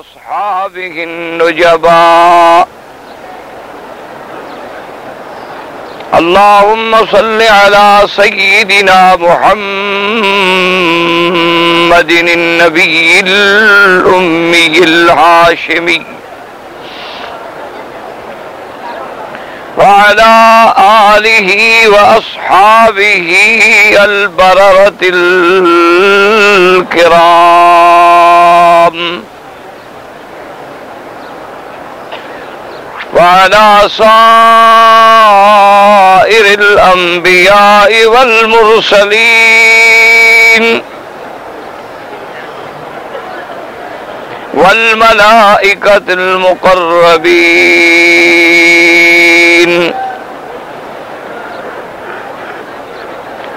وأصحابه النجباء. اللهم صل على سيدنا محمد النبي الأمي الهاشمي. وعلى آله وأصحابه البررة الكرام. وعلى صائر الأنبياء والمرسلين والملائكة المقربين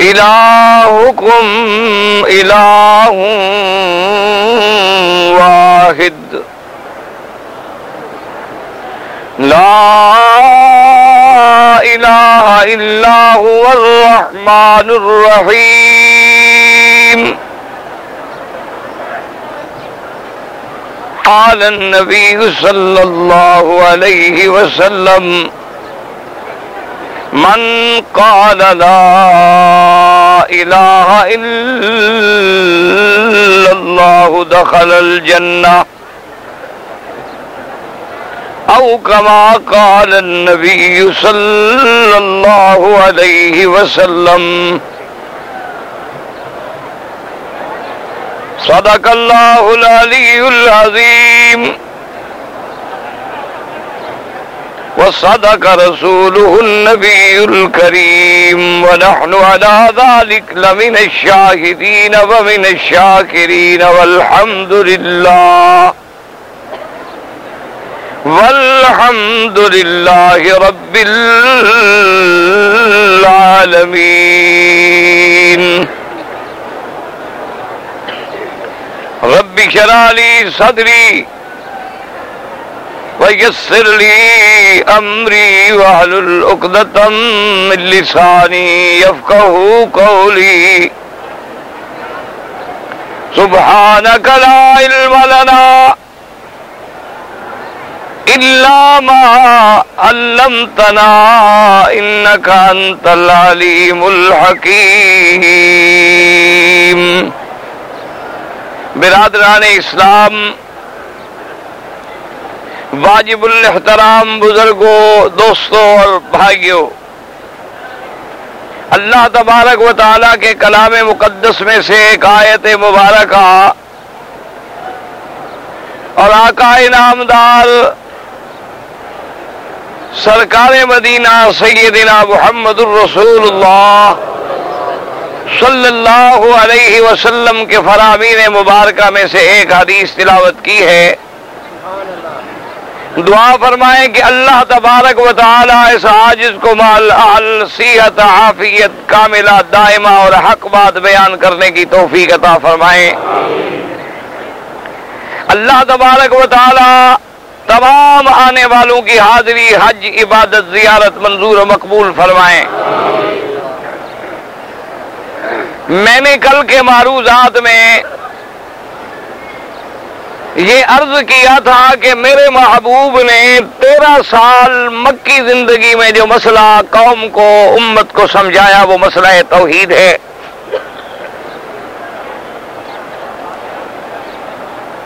إلهكم إله واحد. لا إله إلا هو الرحمن الرحيم. قال النبي صلى الله عليه وسلم من قال لا إله إلا الله دخل الجنة أو كما قال النبي صلى الله عليه وسلم صدق الله العلي العظيم وصدق رسوله النبي الكريم. ونحن على ذلك لمن الشاهدين ومن الشاكرين والحمد لله. والحمد لله رب العالمين. رب شرع لي صدري ويسر لي أمري وعلى الأقدة من لساني يفقه قولي سبحانك لا علم لنا إلا ما علمتنا إنك أنت العليم الحكيم برادران اسلام واجب الاحترام بزرگوں، دوستوں اور بھائیوں۔ اللہ تبارک و تعالیٰ کے کلام مقدس میں سے ایک آیت مبارکہ اور آقا نامدار سرکار مدینہ سیدنا محمد الرسول اللہ صلی اللہ علیہ وسلم کے فرامین مبارکہ میں سے ایک حدیث تلاوت کی ہے۔ دعا فرمائیں کہ اللہ تبارک و تعالی اس عاجز کو مال صحت حافیت کاملہ، دائمہ اور حق بات بیان کرنے کی توفیق عطا فرمائیں۔ اللہ تبارک و تعالی تمام آنے والوں کی حاضری، حج، عبادت، زیارت منظور و مقبول فرمائیں۔ میں نے کل کے معروضات میں یہ عرض کیا تھا کہ میرے محبوب نے تیرہ سال مکی زندگی میں جو مسئلہ قوم کو، امت کو سمجھایا، وہ مسئلہ توحید ہے۔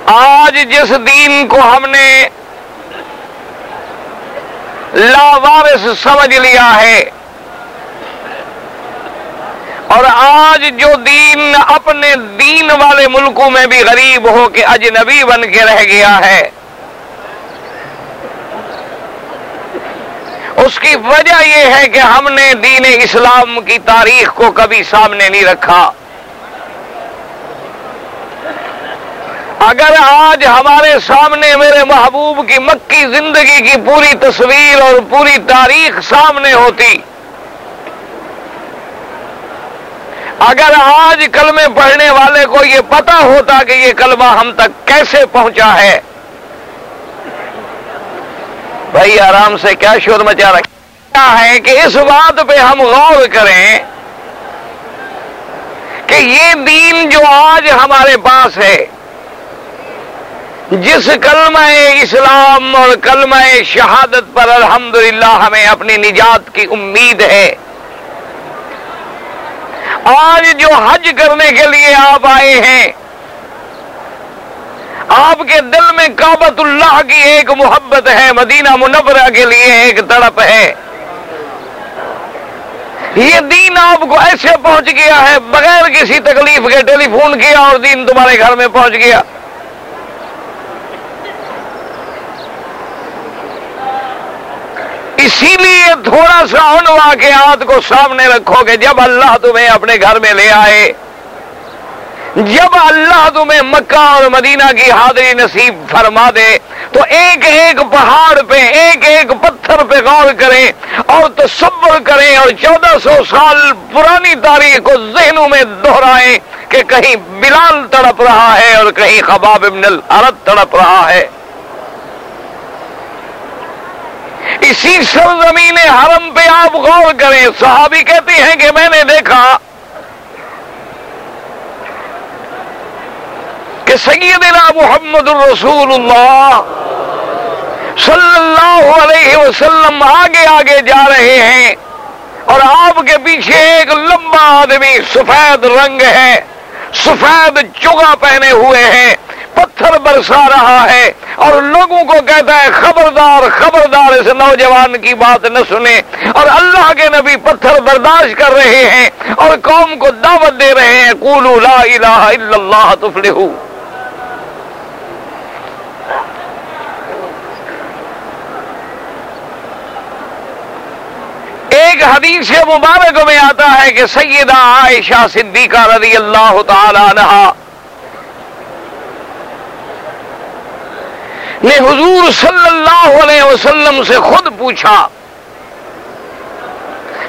آج جس دین کو ہم نے لاوارس سمجھ لیا ہے اور آج جو دین اپنے دین والے ملکوں میں بھی غریب ہو کے اجنبی بن کے رہ گیا ہے، اس کی وجہ یہ ہے کہ ہم نے دین اسلام کی تاریخ کو کبھی سامنے نہیں رکھا۔ اگر آج ہمارے سامنے میرے محبوب کی مکی زندگی کی پوری تصویر اور پوری تاریخ سامنے ہوتی اگر آج کلمے پڑھنے والے کو یہ پتا ہوتا کہ یہ کلمہ ہم تک کیسے پہنچا ہے، بھائی آرام سے کیا شور مچا رکھا ہے کہ اس بات پہ ہم غور کریں کہ یہ دین جو آج ہمارے پاس ہے، جس کلمہ اسلام اور کلمہ شہادت پر الحمدللہ ہمیں اپنی نجات کی امید ہے۔ آج جو حج کرنے کے لیے آپ آئے ہیں، آپ کے دل میں کابت اللہ کی ایک محبت ہے، مدینہ منورہ کے لیے ایک تڑپ ہے۔ یہ دین آپ کو ایسے پہنچ گیا ہے، بغیر کسی تکلیف کے ٹیلی فون کیا اور دین تمہارے گھر میں پہنچ گیا۔ اسی تھوڑا سا ان واقعات کو سامنے رکھو کہ جب اللہ تمہیں اپنے گھر میں لے آئے، جب اللہ تمہیں مکہ اور مدینہ کی حاضری نصیب فرما دے، تو ایک ایک پہاڑ پہ، ایک ایک پتھر پہ غور کریں اور تصور کریں اور چودہ سو سال پرانی تاریخ کو ذہنوں میں دوہرائیں کہ کہیں بلال تڑپ رہا ہے اور کہیں خباب ابن العرت تڑپ رہا ہے۔ اسی سرزمین حرم پہ آپ غور کریں۔ صحابی کہتے ہیں کہ میں نے دیکھا کہ سیدنا محمد الرسول اللہ صلی اللہ علیہ وسلم آگے آگے جا رہے ہیں اور آپ کے پیچھے ایک لمبا آدمی سفید رنگ ہے، سفید چگا پہنے ہوئے ہیں، پتھر برسا رہا ہے۔ اور لوگوں کو کہتا ہے، خبردار خبردار، اس نوجوان کی بات نہ سنے اور اللہ کے نبی پتھر برداشت کر رہے ہیں اور قوم کو دعوت دے رہے ہیں۔ کولو لا الہ الا اللہ تفلحو۔ ایک حدیث مبارک میں آتا ہے کہ سیدہ عائشہ صدیقہ رضی اللہ تعالی عنہ نے حضور صلی اللہ علیہ وسلم سے خود پوچھا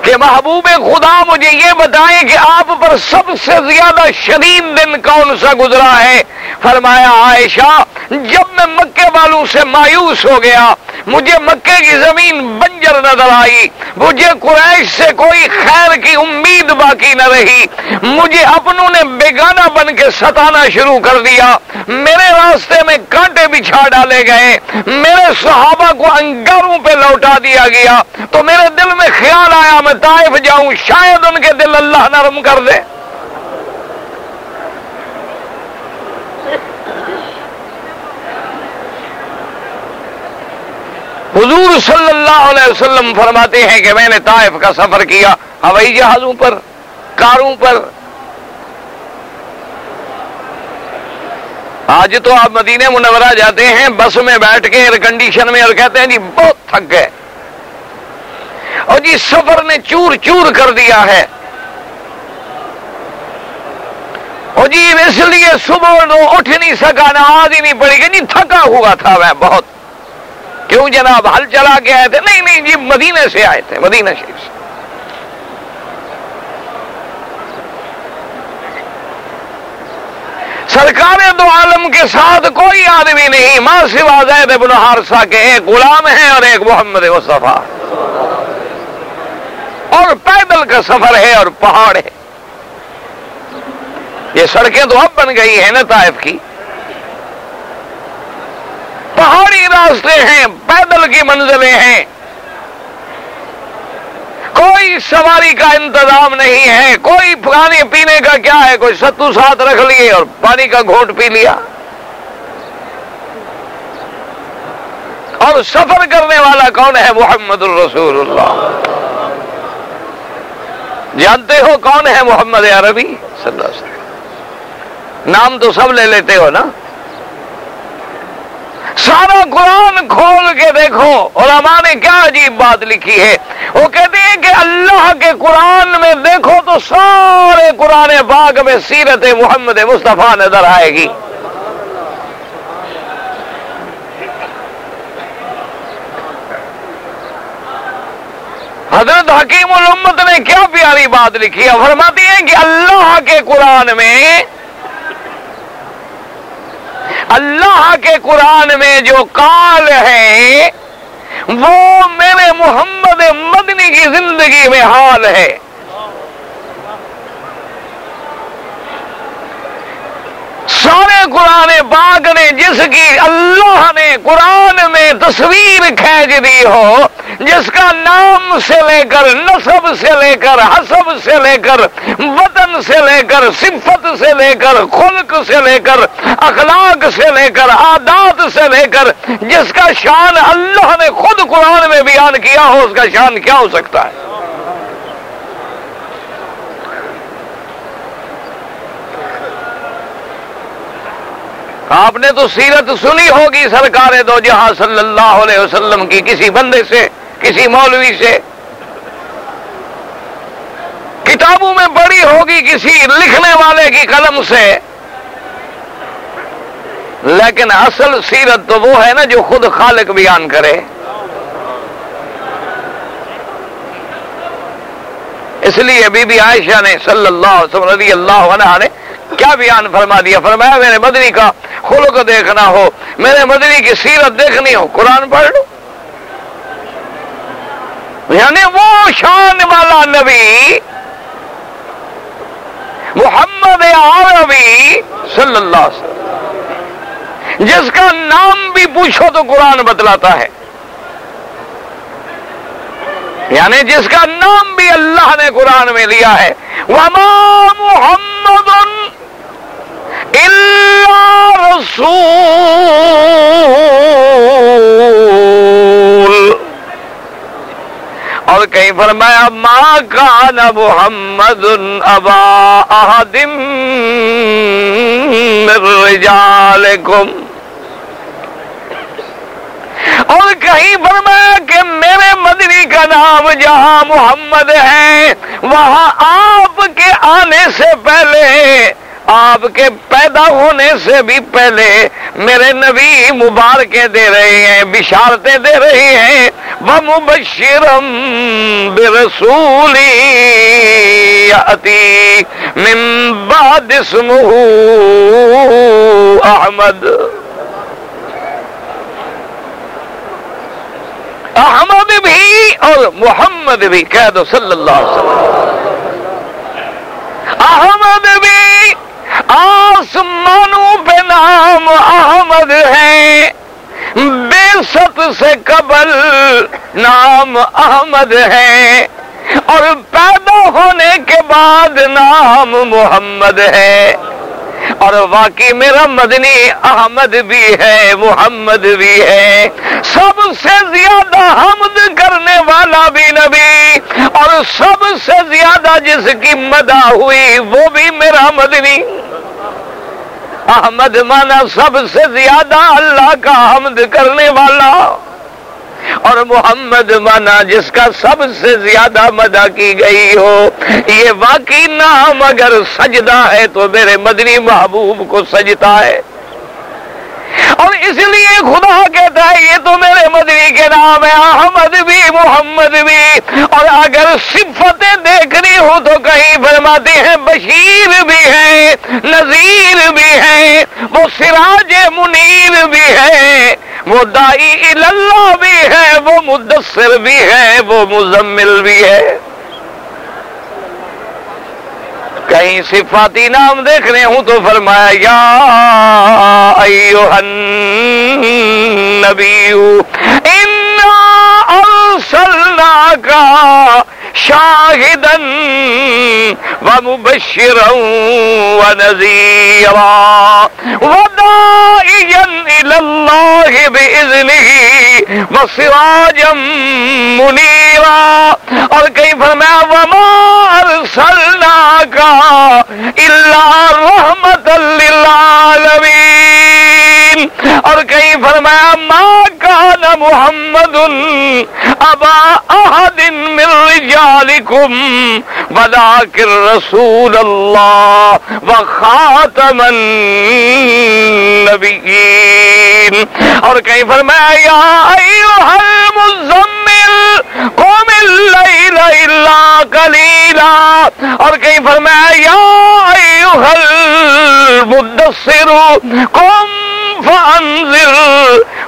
کہ محبوب خدا مجھے یہ بتائیں کہ آپ پر سب سے زیادہ شدید دن کون سا گزرا ہے؟ فرمایا عائشہ، جب میں مکے والوں سے مایوس ہو گیا مجھے مکے کی زمین بنجر نظر آئی۔ مجھے قریش سے کوئی خیر کی امید باقی نہ رہی۔ مجھے اپنوں نے بیگانہ بن کے ستانا شروع کر دیا۔ میرے راستے میں کانٹے بچھا ڈالے گئے۔ میرے صحابہ کو انگاروں پہ لوٹا دیا گیا۔ تو میرے دل میں خیال آیا، میں طائف جاؤں، شاید ان کے دل اللہ نرم کر دے۔ حضور صلی اللہ علیہ وسلم فرماتے ہیں کہ میں نے طائف کا سفر کیا ہوائی جہازوں پر، کاروں پر۔ آج تو آپ مدینے منورہ جاتے ہیں، بس میں بیٹھ کے ایئر کنڈیشن میں اور کہتے ہیں جی بہت تھک گئے۔ اور جی سفر نے چور چور کر دیا ہے۔ اور جی اس لیے صبح اٹھ نہیں سکا نماز ہی نہیں پڑی گی جی، نہیں تھکا ہوا تھا میں بہت۔ کیوں جناب ہل چلا کے آئے تھے نہیں نہیں جی مدینے سے آئے تھے، مدینہ شریف سے۔ سرکار دو عالم کے ساتھ کوئی آدمی نہیں، ماں سوا زید ابن حارثہ کے ایک غلام ہے اور ایک محمد مصطفیٰ۔ اور پیدل کا سفر ہے اور پہاڑ ہے۔ یہ سڑکیں تو اب بن گئی ہیں نا طائف کی۔ پہاڑی راستے ہیں، پیدل کی منزلیں ہیں۔ کوئی سواری کا انتظام نہیں ہے، کوئی پانی پینے کا کیا ہے، کوئی ستو ساتھ رکھ لیے اور پانی کا گھونٹ پی لیا۔ اور سفر کرنے والا کون ہے محمد الرسول اللہ؟ جانتے ہو کون ہے محمد عربی؟ صلی اللہ علیہ وسلم۔ نام تو سب لے لیتے ہو نا؟ سارا قرآن کھول کے دیکھو علماء نے کیا عجیب بات لکھی ہے۔ وہ کہتے ہیں کہ اللہ کے قرآن میں دیکھو تو سارے قرآن باغ میں سیرت محمد مصطفیٰ نظر آئے گی۔ حضرت حکیم الامت نے کیا پیاری بات لکھی ہے۔ فرماتی ہے کہ اللہ کے قرآن میں اللہ کے قرآن میں جو کال ہے، وہ میرے محمد مدنی کی زندگی میں حال ہے۔ سارے قرآن پاک نے جس کی اللہ نے قرآن میں تصویر کھینچ دی ہو جس کا نام سے لے کر نصب سے لے کر حسب سے لے کر وطن سے لے کر صفت سے لے کر خلق سے لے کر اخلاق سے لے کر عادات سے لے کر جس کا شان اللہ نے خود قرآن میں بیان کیا ہو، اس کا شان کیا ہو سکتا ہے؟ آپ نے تو سیرت سنی ہوگی سرکار دو جہاں صلی اللہ علیہ وسلم کی کسی بندے سے۔ کسی مولوی سے۔ کتابوں میں بڑی ہوگی کسی لکھنے والے کی قلم سے۔ لیکن اصل سیرت تو وہ ہے نا جو خود خالق بیان کرے۔ اس لیے بی بی عائشہ نے صلی اللہ علیہ وسلم رضی اللہ عنہ نے کیا بیان فرما دیا؟ فرمایا، میرے مدنی کا خلق دیکھنا ہو، میرے مدنی کی سیرت دیکھنی ہو، قرآن پڑھ لو۔ یعنی وہ شان والا نبی محمد عربی صلی اللہ علیہ وسلم، جس کا نام بھی پوچھو تو قرآن بتلاتا ہے۔ یعنی جس کا نام بھی اللہ نے قرآن میں لیا ہے۔ وما محمد رسول اور کہیں فرمایا ماں کان محمد ابا احدم رجالکم. اور کہیں فرمایا کہ میرے مدنی کا نام جہاں محمد ہے، وہاں آپ کے آنے سے پہلے آپ کے پیدا ہونے سے بھی پہلے میرے نبی مبارکیں دے رہے ہیں، بشارتیں دے رہے ہیں۔ وہ مبشرم برسولی من بعد اسمہ احمد احمد بھی اور محمد بھی کہہ دو صلی اللہ علیہ وسلم۔ احمد بھی آسمانوں پہ نام احمد ہے بے ست سے قبل نام احمد ہے اور پیدا ہونے کے بعد نام محمد ہے اور واقعی میرا مدنی احمد بھی ہے، محمد بھی ہے۔ سب سے زیادہ حمد کرنے والا بھی نبی۔ سب سے زیادہ جس کی مدہ ہوئی وہ بھی میرا مدنی۔ احمد مانا سب سے زیادہ اللہ کا حمد کرنے والا۔ اور محمد مانا جس کا سب سے زیادہ مدہ کی گئی ہو۔ یہ واقعی نام اگر سجدہ ہے تو میرے مدنی محبوب کو سجتا ہے۔ اور اس لیے خدا کہتا ہے، یہ تو میرے مدنی کے نام ہے، احمد بھی، محمد بھی۔ اور اگر صفتیں دیکھنی ہو تو کہیں فرماتے ہیں، بشیر بھی ہے نذیر بھی ہے وہ سراج منیر بھی ہے وہ دائی اللہ بھی ہے وہ مدثر بھی ہے وہ مزمل بھی ہے کہیں صفاتی نام دیکھ رہے ہوں تو فرمایا یا النبی انا ارسلنا کا شاہدن ومبشرا ونذیرا ودائیا الاللہ بإذنه وسراجا منیرا اور کئی فرمایا وما ارسلنا کا الا رحمت للعالمین اور کئی فرمایا، ما کان محمد ابا احد من رجالکم ولكن رسول اللہ وخاتم النبیین. اور کئی فرمایا، یا ایوہ المزمل قوم الليل اور کہیں فرمایا، یا مدثر قم فانذر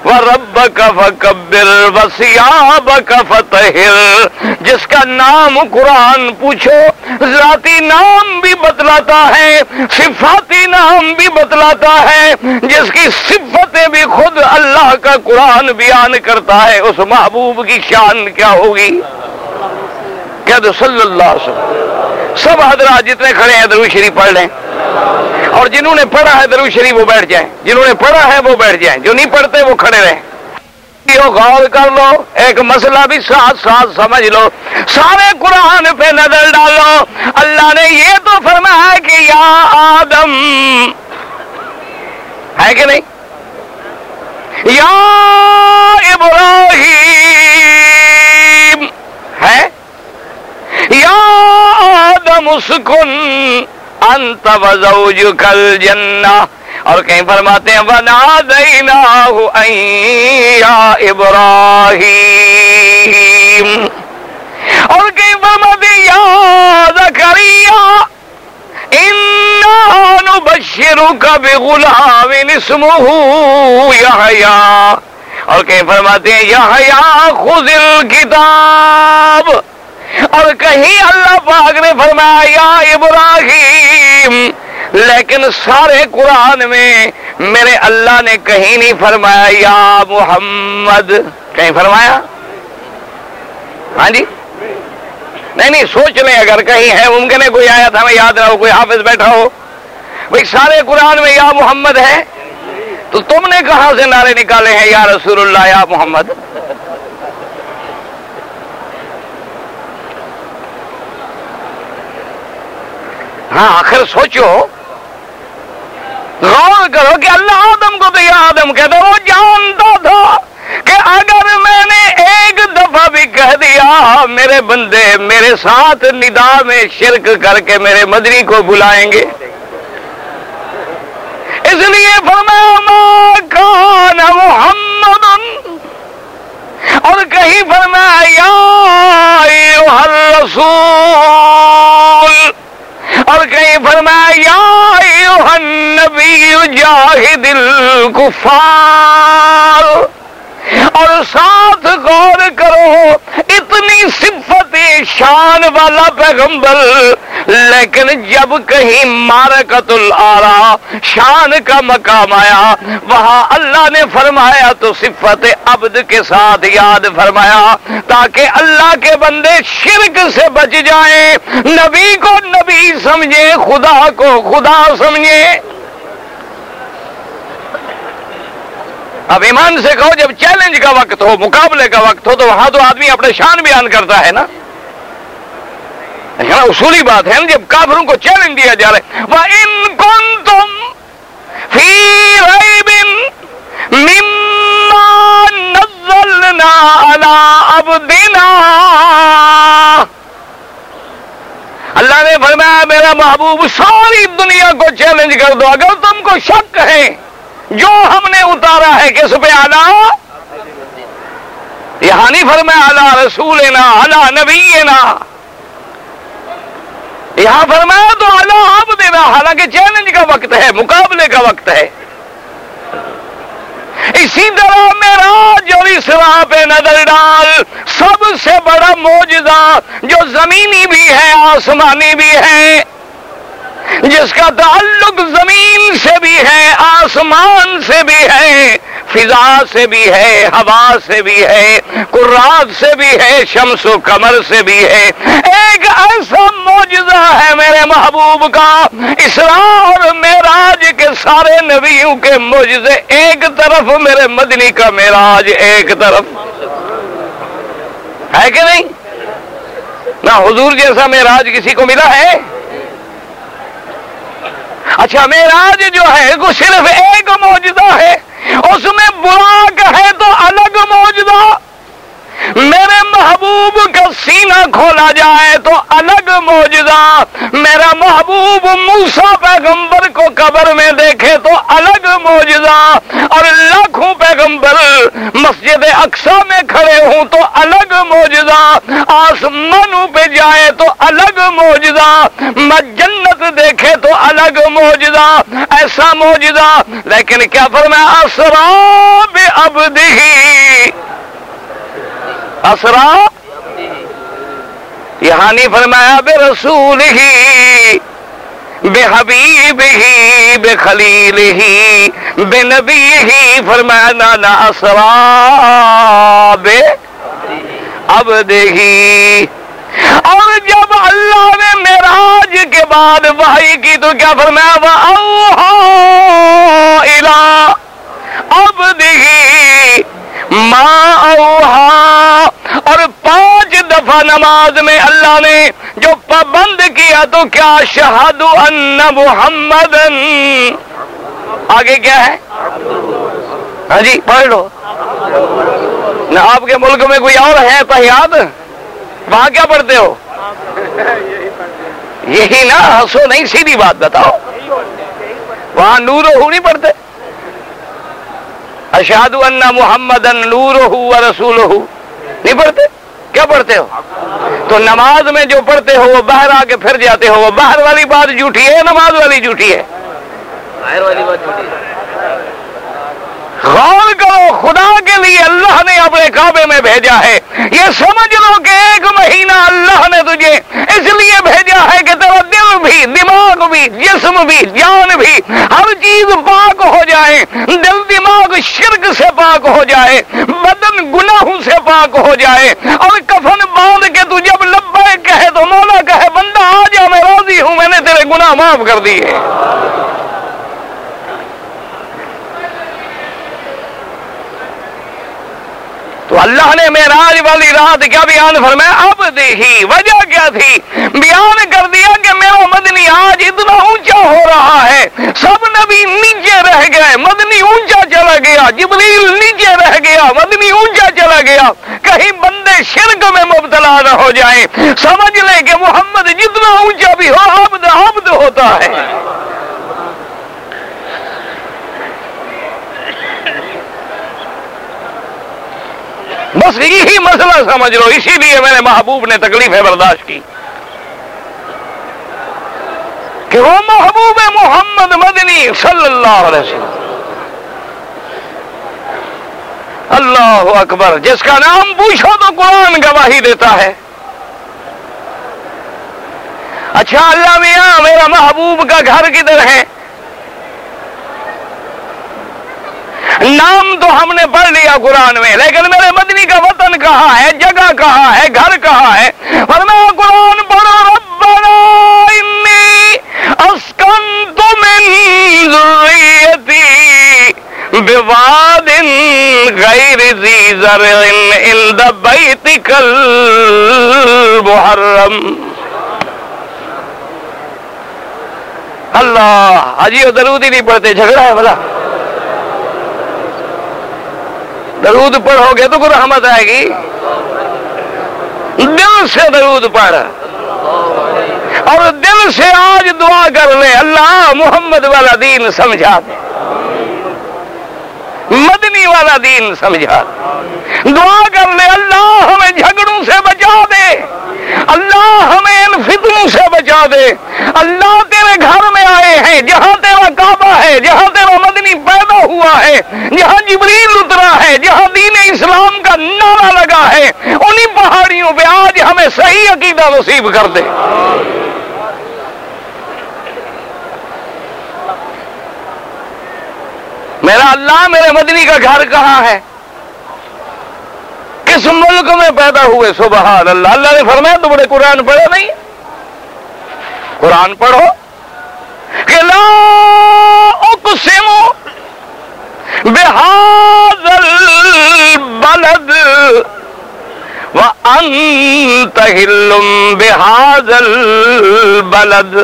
وربك فكبر وثيابك فطهر. جس کا نام قرآن پوچھو، ذاتی نام بھی بتلاتا ہے، صفاتی نام بھی بتلاتا ہے، جس کی صفتیں بھی خود اللہ کا قرآن بیان کرتا ہے، اس محبوب کی شان کیا ہوگی؟ کیا تو صلی اللہ علیہ وسلم سب حضرات جتنے کھڑے ہیں درو شریف پڑھ لیں۔ اور جنہوں نے پڑھا ہے درو شریف وہ بیٹھ جائیں۔ جنہوں نے پڑھا ہے، وہ بیٹھ جائیں۔ جو نہیں پڑھتے، وہ کھڑے رہیں۔ غور کر لو، ایک مسئلہ بھی ساتھ ساتھ سمجھ لو۔ سارے قرآن پہ نظر ڈالو۔ اللہ نے یہ تو فرمایا کہ یا آدم۔ ہے کہ نہیں؟ یا ابراہیم۔ ہے؟ یا آدم اسکن انت وزوجک الجنہ۔ اور کہیں فرماتے ہیں بنا دینا یا اور کہیں فرماتے یاد کریا بشرو کا بھی غلام اسمہ یا اور کہیں فرماتے ہیں یا خود کتاب اور کہیں اللہ پاک نے فرمایا، یا ابراہیم، لیکن سارے قرآن میں میرے اللہ نے کہیں نہیں فرمایا، یا محمد، کہیں فرمایا؟ ہاں جی؟ نہیں نہیں، سوچ لیں، اگر کہیں ہے، ممکن ہے، کوئی آیا تھا، میں یاد رہا ہو کوئی حافظ بیٹھا ہو، بھائی، سارے قرآن میں یا محمد ہے، تو تم نے کہاں سے نعرے نکالے ہیں، یا رسول اللہ، یا محمد؟ ہاں آخر سوچو۔ غور کرو کہ اللہ آدم کو تو یہ آدم کہتا وہ جانتا تھا کہ اگر میں نے ایک دفعہ بھی کہہ دیا، میرے بندے میرے ساتھ ندا میں شرک کر کے میرے مدری کو بلائیں گے۔ اس لیے فرمایا کان محمد۔ اور کہیں فرمایا ہر رسول اور کہیں فرمایا النبی جاہد الکفار۔ اور ساتھ غور کرو، اتنی صفت شان والا پیغمبر لیکن جب کہیں مارکت الارا شان کا مقام آیا، وہاں اللہ نے فرمایا تو صفت عبد کے ساتھ یاد فرمایا تاکہ اللہ کے بندے شرک سے بچ جائیں۔ نبی کو نبی سمجھے، خدا کو خدا سمجھے۔ اب ایمان سے کہو، جب چیلنج کا وقت ہو، مقابلے کا وقت ہو، تو وہاں تو آدمی اپنے شان بیان کرتا ہے نا۔ اصولی بات ہے نا جب کافروں کو چیلنج دیا جا رہا ہے وہ ان کون تم اب دینا اللہ نے فرمایا، میرا محبوب ساری دنیا کو چیلنج کر دو، اگر تم کو شک ہے جو ہم نے اتارا ہے، کس پہ؟ آلہ یہاں نہیں فرمایا آلہ رسول نا آلہ نبی نا یہاں فرمایا تو آلہ آپ دینا حالانکہ چیلنج کا وقت ہے، مقابلے کا وقت ہے۔ اسی طرح میرا جو اس راہ پہ نظر ڈال۔ سب سے بڑا موجودہ جو زمینی بھی ہے، آسمانی بھی ہے، جس کا تعلق زمین سے بھی ہے، آسمان سے بھی ہے۔ فضا سے بھی ہے، ہوا سے بھی ہے قرات سے بھی ہے، شمس و کمر سے بھی ہے۔ ایک ایسا موجزہ ہے میرے محبوب کا، اسرا اور معراج کے سارے نبیوں کے موجزے ایک طرف، میرے مدنی کا معراج ایک طرف۔ ہے کہ نہیں؟ نہ حضور جیسا معراج کسی کو ملا ہے؟ اچھا میراج جو ہے، وہ صرف ایک موجودہ ہے۔ اس میں براک ہے تو الگ موجودہ۔ میرے محبوب کا سینہ کھولا جائے تو الگ موجودہ۔ میرا محبوب موسا پیغمبر کو قبر میں دیکھے تو الگ موجودہ۔ اور لاکھوں پیغمبر مسجد اقسا میں کھڑے ہوں تو الگ موجودہ۔ آسمانوں پہ جائے تو الگ موجودہ جنت دیکھے تو الگ موجودہ ایسا موجودہ لیکن کیا فرمایا؟ اسرا بے اب اسرا؟ یہاں نہیں فرمایا بے رسول ہی بے حبیب ہی بے خلیل ہی بے نبی ہی فرمایا نانا اسرا بے اب دیکھی اور جب اللہ نے میراج کے بعد بھائی کی تو کیا فرمایا؟ اب دیکھی ماں اوہا اور پانچ دفعہ نماز میں اللہ نے جو پابند کیا تو کیا؟ شہاد ان محمد آگے کیا ہے؟ ہاں جی پڑھ لو۔ نہ آپ کے ملک میں کوئی اور ہے پہیاد وہاں کیا پڑھتے ہو؟ یہی نا ہنسو نہیں سیدھی بات بتاؤ۔ وہاں نور ہو نہیں پڑھتے؟ اشاد اللہ محمد نور ہو رسول ہو نہیں پڑھتے؟ کیا پڑھتے ہو؟ تو نماز میں جو پڑھتے ہو وہ باہر آ کے پھر جاتے ہو۔ وہ باہر والی بات جھوٹی ہے نماز والی جھوٹی ہے؟ باہر والی بات جھوٹی ہے۔ غور کرو، خدا کے لیے اللہ نے اپنے کعبے میں بھیجا ہے۔ یہ سمجھ لو کہ ایک مہینہ اللہ نے تجھے اس لیے بھیجا ہے کہ تیرا دل بھی، دماغ بھی، جسم بھی، جان بھی ہر چیز پاک ہو جائے۔ دل، دماغ شرک سے پاک ہو جائے، بدن گناہوں سے پاک ہو جائے۔ اور کفن باندھ کے تو جب لبے کہے تو مولا کہے، بندہ آ جا، میں راضی ہوں، میں نے تیرے گناہ معاف کر دیے۔ اللہ نے میراج والی رات کیا بیان فرمایا؟ اب دیکھی وجہ کیا تھی؟ بیان کر دیا کہ میرا مدنی آج اتنا اونچا ہو رہا ہے، سب نبی نیچے رہ گئے، مدنی اونچا چلا گیا، جبریل نیچے رہ گیا، مدنی اونچا چلا گیا۔ کہیں بندے شرک میں مبتلا نہ ہو جائیں۔ سمجھ لیں کہ محمد جتنا اونچا بھی ہو، عبد عبد ہوتا ہے۔ بس یہی مسئلہ سمجھ لو، اسی لیے میرے محبوب نے تکلیفیں برداشت کی۔ کہ وہ محبوب محمد مدنی صلی اللہ علیہ وسلم۔ اللہ اکبر، جس کا نام پوچھو تو قرآن گواہی دیتا ہے۔ اچھا اللہ میاں، میرا محبوب کا گھر کدھر ہے؟ نام تو ہم نے پڑھ لیا قرآن میں، لیکن میرے مدنی کا وطن کہاں ہے؟ جگہ کہاں ہے؟ گھر کہاں ہے؟ اور میں قرآن پڑھا، ربنا، انی اسکن بواد غیر ذی زرع عند بیتک المحرم۔ اللہ حجی درود ہی نہیں پڑھتے، جھگڑا ہے بلا درود پڑھو گے تو رحمت آئے گی۔ دل سے درود پڑھ۔ اور دل سے آج دعا کر لے۔ اللہ محمد والا دین سمجھا۔ دے مدنی والا دین سمجھا۔ دے دعا کر لے۔ اللہ ہمیں جھگڑوں سے بچا دے۔ اللہ ہمیں ان فتنوں سے بچا دے۔ اللہ تیرے گھر میں آئے ہیں، جہاں تیرا کعبہ ہے، جہاں تیرا مدنی پیدا ہوا ہے، جہاں جبریل اترا ہے، جہاں دین اسلام کا نعرہ لگا ہے، انہی پہاڑیوں پہ آج ہمیں صحیح عقیدہ نصیب کر دے۔ میرا اللہ میرے مدنی کا گھر کہاں ہے؟ کس ملک میں پیدا ہوئے؟ سبحان اللہ۔ اللہ نے فرمایا تو بڑے قرآن پڑھو نہیں؟ قرآن پڑھو کہ لا اقسم بحاظ البلد وانت حل بحاظ البلد۔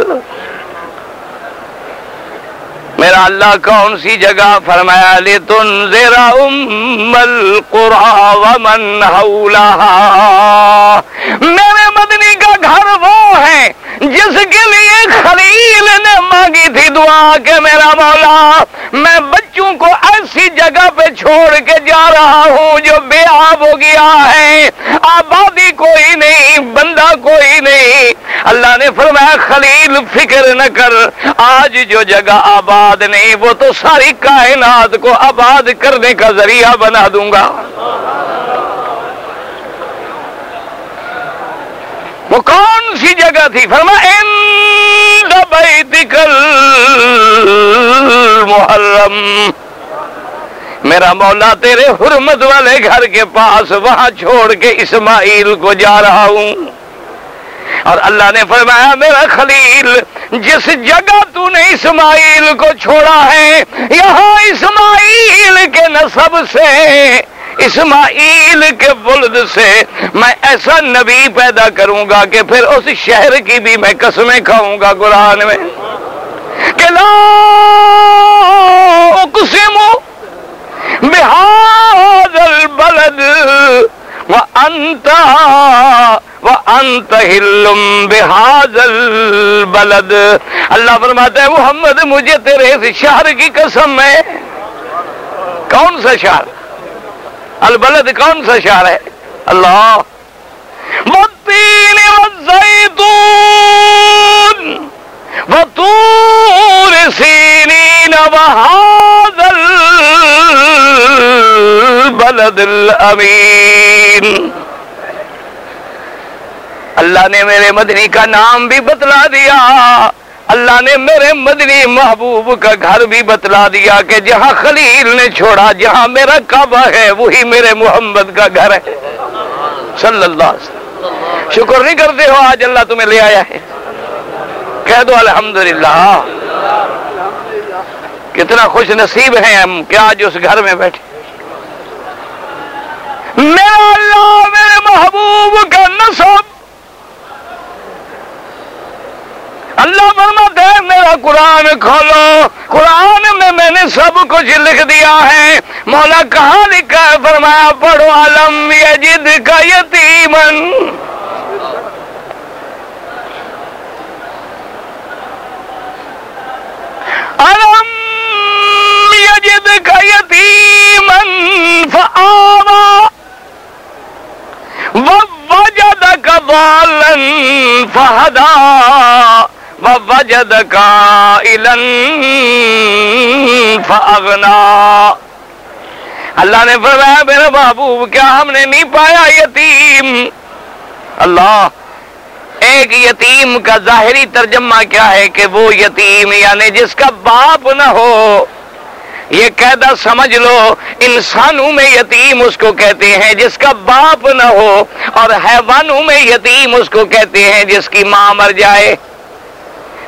میرا اللہ کون سی جگہ فرمایا لے تن زیرا امل ومن حولہا میرے مدنی کا گھر وہ ہے جس کے لیے خلیل نے مانگی تھی دعا کہ میرا مولا، میں بچوں کو ایسی جگہ پہ چھوڑ کے جا رہا ہوں جو بے آب ہو گیا ہے۔ آبادی کوئی نہیں، بندہ کوئی نہیں۔ اللہ نے فرمایا، خلیل فکر نہ کر۔ آج جو جگہ آباد نہیں، وہ تو ساری کائنات کو آباد کرنے کا ذریعہ بنا دوں گا۔ وہ کون سی جگہ تھی۔ فرما بیتکل محرم۔ میرا مولا تیرے حرمت والے گھر کے پاس وہاں چھوڑ کے اسماعیل کو جا رہا ہوں۔ اور اللہ نے فرمایا، میرا خلیل، جس جگہ تو نے اسماعیل کو چھوڑا ہے، یہاں اسماعیل کے نصب سے اسماعیل کے بلد سے میں ایسا نبی پیدا کروں گا کہ پھر اس شہر کی بھی میں قسمیں کھاؤں گا قرآن میں۔ کہ لا اقسم بہاد البلد وانت وانت ہلم بہاد البلد۔ اللہ فرماتا ہے، محمد، مجھے تیرے اس شہر کی قسم ہے۔ کون سا شہر؟ البلد کون سا شہر ہے؟ اللہ۔ تین وطور سینین وحاد البلد الامین۔ اللہ نے میرے مدنی کا نام بھی بتلا دیا۔ اللہ نے میرے مدنی محبوب کا گھر بھی بتلا دیا کہ جہاں خلیل نے چھوڑا، جہاں میرا کعبہ ہے، وہی میرے محمد کا گھر ہے۔ صلی اللہ علیہ وسلم۔ شکر نہیں کرتے ہو آج اللہ تمہیں لے آیا ہے۔ کہہ دو الحمدللہ۔ کتنا خوش نصیب ہیں ہم کیا آج اس گھر میں بیٹھے۔ میرا اللہ، میرے محبوب کا نصب۔ اللہ فرماتا ہے میرا قرآن کھولو۔ قرآن میں میں نے سب کچھ لکھ دیا ہے۔ مولا کہاں لکھا ہے؟ فرمایا، پڑھو عالم یجد کا یتیمن علم یجد کا یتیمن فآوا ووجد کا ضالن فہدا۔ وجد کا فاغنا اللہ نے فرمایا، میرے محبوب، کیا ہم نے نہیں پایا یتیم؟ اللہ، ایک یتیم کا ظاہری ترجمہ کیا ہے کہ وہ یتیم یعنی جس کا باپ نہ ہو۔ یہ قیدا سمجھ لو، انسانوں میں یتیم اس کو کہتے ہیں جس کا باپ نہ ہو، اور حیوانوں میں یتیم اس کو کہتے ہیں جس کی ماں مر جائے۔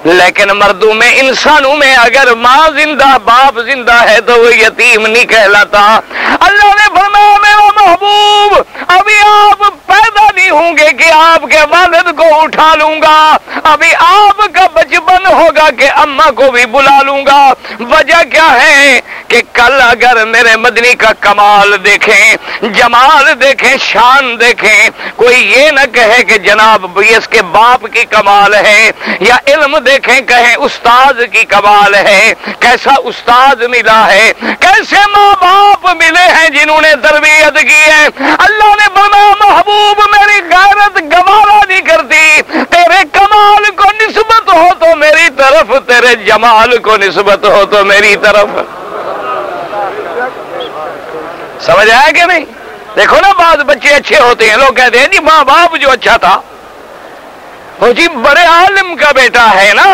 لیکن مردوں میں، انسانوں میں اگر ماں زندہ، باپ زندہ ہے تو وہ یتیم نہیں کہلاتا۔ اللہ نے فرمایا میرا محبوب۔ ابھی آپ پیدا نہیں ہوں گے کہ آپ کے والد کو اٹھا لوں گا۔ ابھی آپ کا بچپن ہوگا کہ اما کو بھی بلا لوں گا۔ وجہ کیا ہے؟ کہ کل اگر میرے مدنی کا کمال دیکھیں، جمال دیکھیں، شان دیکھیں، کوئی یہ نہ کہے کہ جناب اس کے باپ کی کمال ہے یا علم دیکھیں، کہیں استاد کی کمال ہے۔ کیسا استاد ملا ہے، کیسے ماں باپ ملے ہیں جنہوں نے تربیت کی ہے۔ اللہ نے بنا محبوب میری غیرت گوارا نہیں کرتی۔ تیرے کمال کو نسبت ہو تو میری طرف، تیرے جمال کو نسبت ہو تو میری طرف۔ سمجھ آیا کہ نہیں؟ دیکھو نا، بعض بچے اچھے ہوتے ہیں، لوگ کہتے ہیں جی ماں باپ جو اچھا تھا، وہ جی بڑے عالم کا بیٹا ہے نا،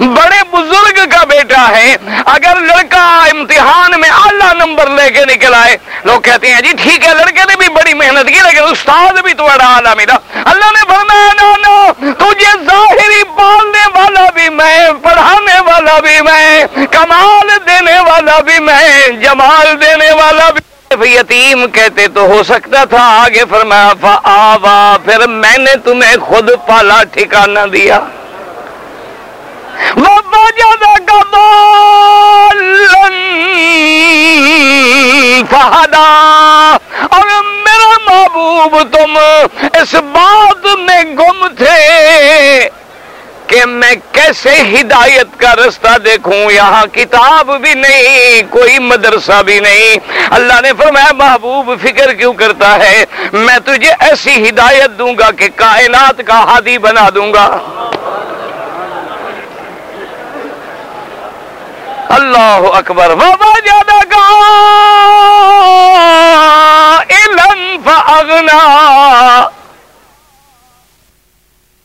بڑے بزرگ کا بیٹا ہے، اگر لڑکا امتحان میں اعلیٰ نمبر لے کے نکل آئے، لوگ کہتے ہیں جی ٹھیک ہے، لڑکے نے بھی بڑی محنت کی، لیکن استاد بھی تو اعلیٰ ملا اللہ نے فرمایا تجھے ظاہری پالنے والا بھی میں پڑھانے والا بھی میں، کمال دینے والا بھی میں، جمال دینے والا بھی یتیم کہتے تو ہو سکتا تھا آگے فرمایا آوا، پھر میں نے تمہیں خود پالا ٹھکانہ دیا۔ فہدا۔ اور میرا محبوب تم اس بات میں گم تھے۔ کہ میں ایسے ہدایت کا رستہ دیکھوں؟ یہاں کتاب بھی نہیں، کوئی مدرسہ بھی نہیں۔ اللہ نے فرمایا، محبوب فکر کیوں کرتا ہے؟ میں تجھے ایسی ہدایت دوں گا کہ کائنات کا ہادی بنا دوں گا۔ اللہ اکبر۔ بابا زیادہ کا علم فاغنا۔